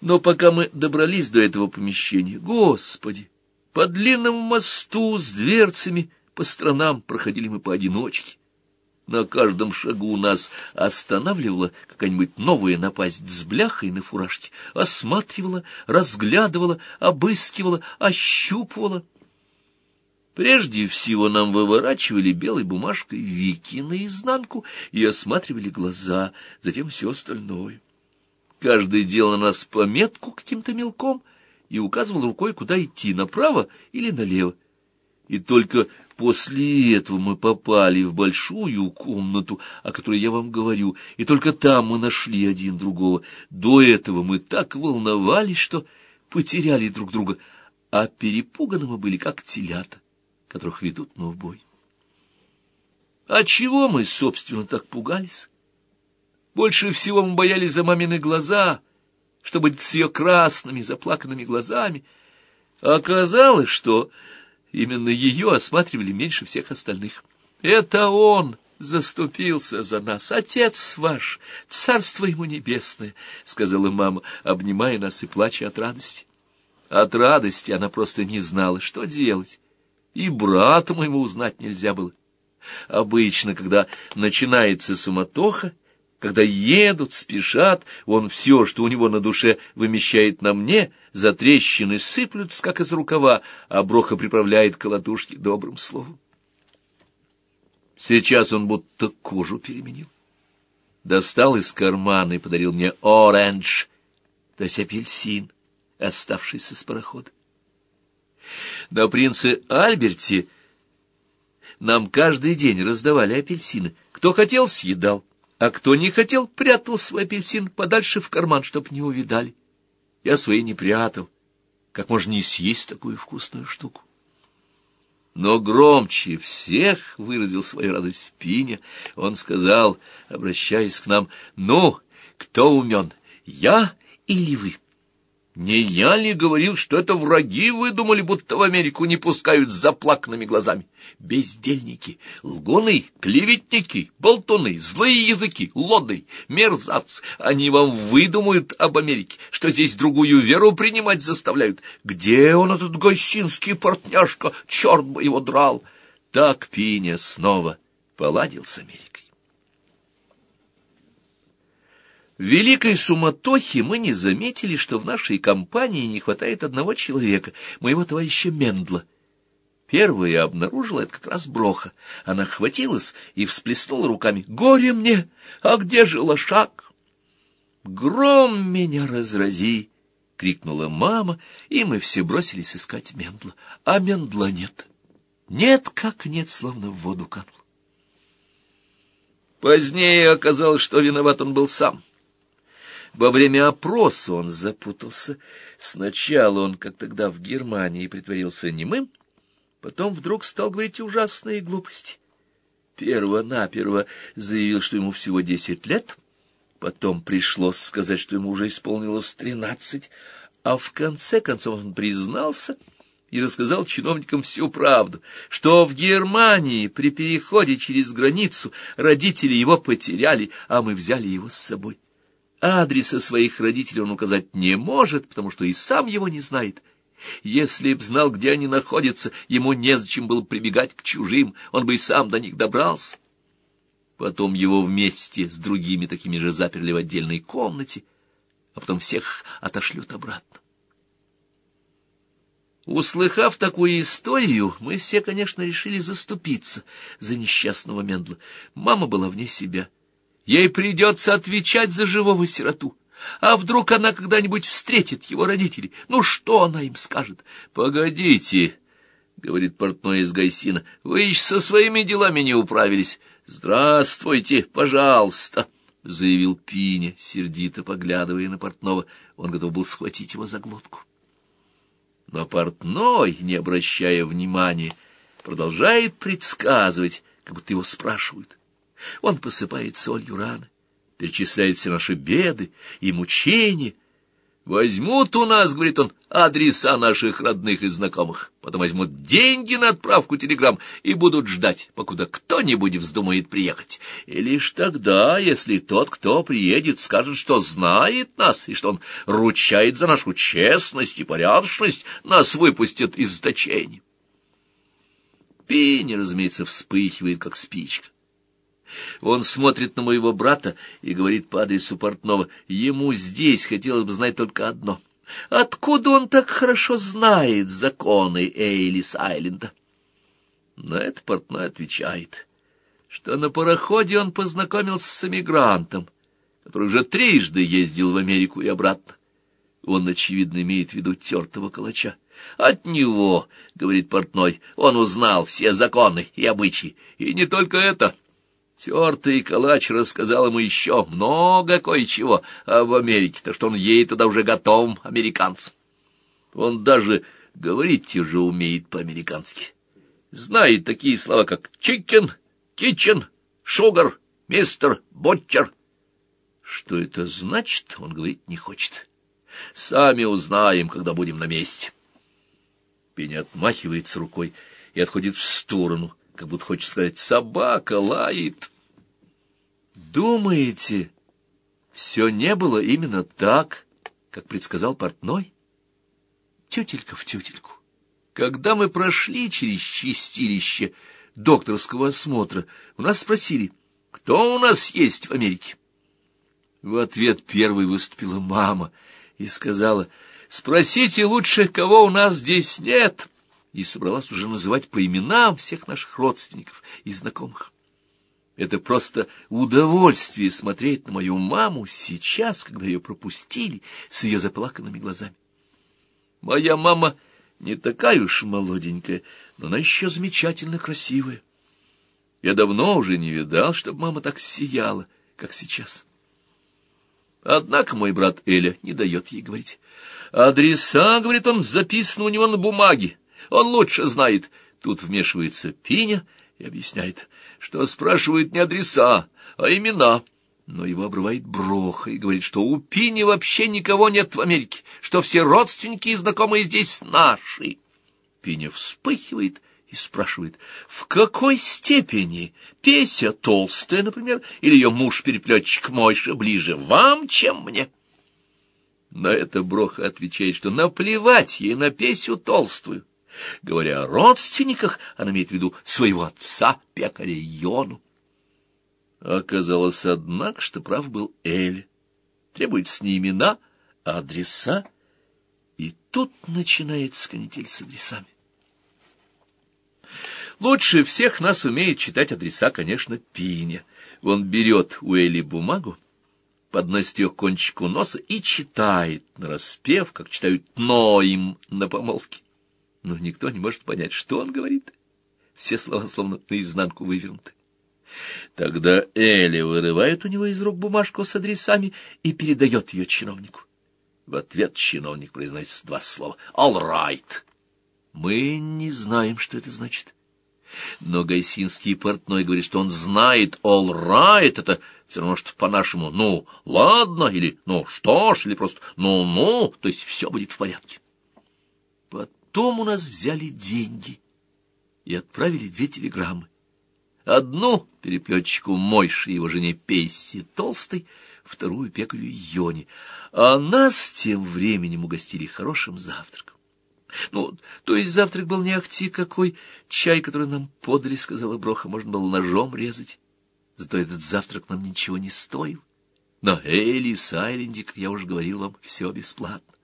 Но пока мы добрались до этого помещения, господи, по длинному мосту с дверцами по сторонам проходили мы поодиночке. На каждом шагу нас останавливала какая-нибудь новая напасть с бляхой на фуражке, осматривала, разглядывала, обыскивала, ощупывала. Прежде всего нам выворачивали белой бумажкой вики наизнанку и осматривали глаза, затем все остальное. Каждый делал на нас пометку каким-то мелком и указывал рукой, куда идти, направо или налево. И только после этого мы попали в большую комнату, о которой я вам говорю, и только там мы нашли один другого. До этого мы так волновались, что потеряли друг друга, а перепуганы мы были, как телята, которых ведут на убой. А чего мы, собственно, так пугались? Больше всего мы боялись за мамины глаза, чтобы с ее красными заплаканными глазами. А оказалось, что именно ее осматривали меньше всех остальных. Это он заступился за нас, отец ваш, царство ему небесное, — сказала мама, обнимая нас и плача от радости. От радости она просто не знала, что делать, и брата моему узнать нельзя было. Обычно, когда начинается суматоха, когда едут, спешат, он все, что у него на душе, вымещает на мне, за трещины сыплются, как из рукава, а Броха приправляет колотушки добрым словом. Сейчас он будто кожу переменил. Достал из кармана и подарил мне оранж, то есть апельсин, оставшийся с парохода. На принце Альберте нам каждый день раздавали апельсины. Кто хотел, съедал а кто не хотел, прятал свой апельсин подальше в карман, чтоб не увидали. Я свои не прятал. Как можно не съесть такую вкусную штуку? Но громче всех выразил свою радость Пиня. Он сказал, обращаясь к нам, «Ну, кто умен, я или вы?» Не я ли говорил, что это враги выдумали, будто в Америку не пускают с заплаканными глазами? Бездельники, лгуны, клеветники, болтуны, злые языки, лоды, мерзавцы. Они вам выдумают об Америке, что здесь другую веру принимать заставляют. Где он, этот гостинский портняшка? Черт бы его драл! Так Пиня снова поладил с Америкой. В великой суматохе мы не заметили, что в нашей компании не хватает одного человека, моего товарища Мендла. Первая обнаружила это как раз Броха. Она хватилась и всплеснула руками. «Горе мне! А где же лошак?» «Гром меня разрази!» — крикнула мама, и мы все бросились искать Мендла. А Мендла нет. Нет, как нет, словно в воду канул. Позднее оказалось, что виноват он был сам. Во время опроса он запутался. Сначала он, как тогда в Германии, притворился немым, потом вдруг стал говорить ужасные глупости. Перво-наперво заявил, что ему всего десять лет, потом пришлось сказать, что ему уже исполнилось тринадцать, а в конце концов он признался и рассказал чиновникам всю правду, что в Германии при переходе через границу родители его потеряли, а мы взяли его с собой. Адреса своих родителей он указать не может, потому что и сам его не знает. Если б знал, где они находятся, ему незачем было прибегать к чужим, он бы и сам до них добрался. Потом его вместе с другими такими же заперли в отдельной комнате, а потом всех отошлют обратно. Услыхав такую историю, мы все, конечно, решили заступиться за несчастного Мендла. Мама была вне себя. Ей придется отвечать за живого сироту. А вдруг она когда-нибудь встретит его родителей? Ну, что она им скажет? Погодите, — говорит портной из Гайсина, — вы еще со своими делами не управились. Здравствуйте, пожалуйста, — заявил Пиня, сердито поглядывая на портного. Он готов был схватить его за глотку. Но портной, не обращая внимания, продолжает предсказывать, как будто его спрашивают. Он посыпает солью раны, перечисляет все наши беды и мучения. Возьмут у нас, говорит он, адреса наших родных и знакомых, потом возьмут деньги на отправку телеграмм и будут ждать, покуда кто-нибудь вздумает приехать. И лишь тогда, если тот, кто приедет, скажет, что знает нас и что он ручает за нашу честность и порядочность, нас выпустят из заточения. Пенни, разумеется, вспыхивает, как спичка. Он смотрит на моего брата и говорит по адресу портного, ему здесь хотелось бы знать только одно. Откуда он так хорошо знает законы Эйлис-Айленда? На это портной отвечает, что на пароходе он познакомился с эмигрантом, который уже трижды ездил в Америку и обратно. Он, очевидно, имеет в виду тертого калача. От него, — говорит портной, — он узнал все законы и обычаи. И не только это. Тертый калач рассказал ему еще много кое-чего об Америке, так что он едет туда уже готовым американцем. Он даже говорить уже умеет по-американски. Знает такие слова, как «чикен», «кичен», «шугар», «мистер», «ботчер». Что это значит, он говорить не хочет. Сами узнаем, когда будем на месте. Пеня отмахивается рукой и отходит в сторону, как будто хочет сказать «собака лает». Думаете, все не было именно так, как предсказал портной? Тютелька в тютельку. Когда мы прошли через чистилище докторского осмотра, у нас спросили, кто у нас есть в Америке? В ответ первой выступила мама и сказала, спросите лучше, кого у нас здесь нет и собралась уже называть по именам всех наших родственников и знакомых. Это просто удовольствие смотреть на мою маму сейчас, когда ее пропустили с ее заплаканными глазами. Моя мама не такая уж молоденькая, но она еще замечательно красивая. Я давно уже не видал, чтобы мама так сияла, как сейчас. Однако мой брат Эля не дает ей говорить. Адреса, говорит он, записаны у него на бумаге. Он лучше знает. Тут вмешивается Пиня и объясняет, что спрашивает не адреса, а имена. Но его обрывает Броха и говорит, что у Пини вообще никого нет в Америке, что все родственники и знакомые здесь наши. Пиня вспыхивает и спрашивает, в какой степени Песя толстая, например, или ее муж-переплетчик Мойша ближе вам, чем мне? На это Броха отвечает, что наплевать ей на Песю толстую. Говоря о родственниках, она имеет в виду своего отца, пекаря Йону. Оказалось, однако, что прав был Эль. Требуется не имена, а адреса. И тут начинается канитель с адресами. Лучше всех нас умеет читать адреса, конечно, Пиня. Он берет у Эли бумагу, подносит ее к кончику носа и читает, нараспев, как читают Ноим на помолвке но никто не может понять, что он говорит. Все слова словно наизнанку вывернуты. Тогда Эля вырывает у него из рук бумажку с адресами и передает ее чиновнику. В ответ чиновник произносит два слова «All right». Мы не знаем, что это значит. Но Гайсинский портной говорит, что он знает «all right» — это все равно, что по-нашему «ну, ладно» или «ну, что ж» или просто «ну-ну», то есть все будет в порядке. Потом у нас взяли деньги и отправили две телеграммы. Одну переплетчику Мойши и его жене Песси Толстой, вторую пекарю Йоне, а нас тем временем угостили хорошим завтраком. Ну, то есть завтрак был не ахти какой, чай, который нам подали, сказала Броха, можно было ножом резать. Зато этот завтрак нам ничего не стоил. Но Элли Сайленди, как я уже говорил вам, все бесплатно.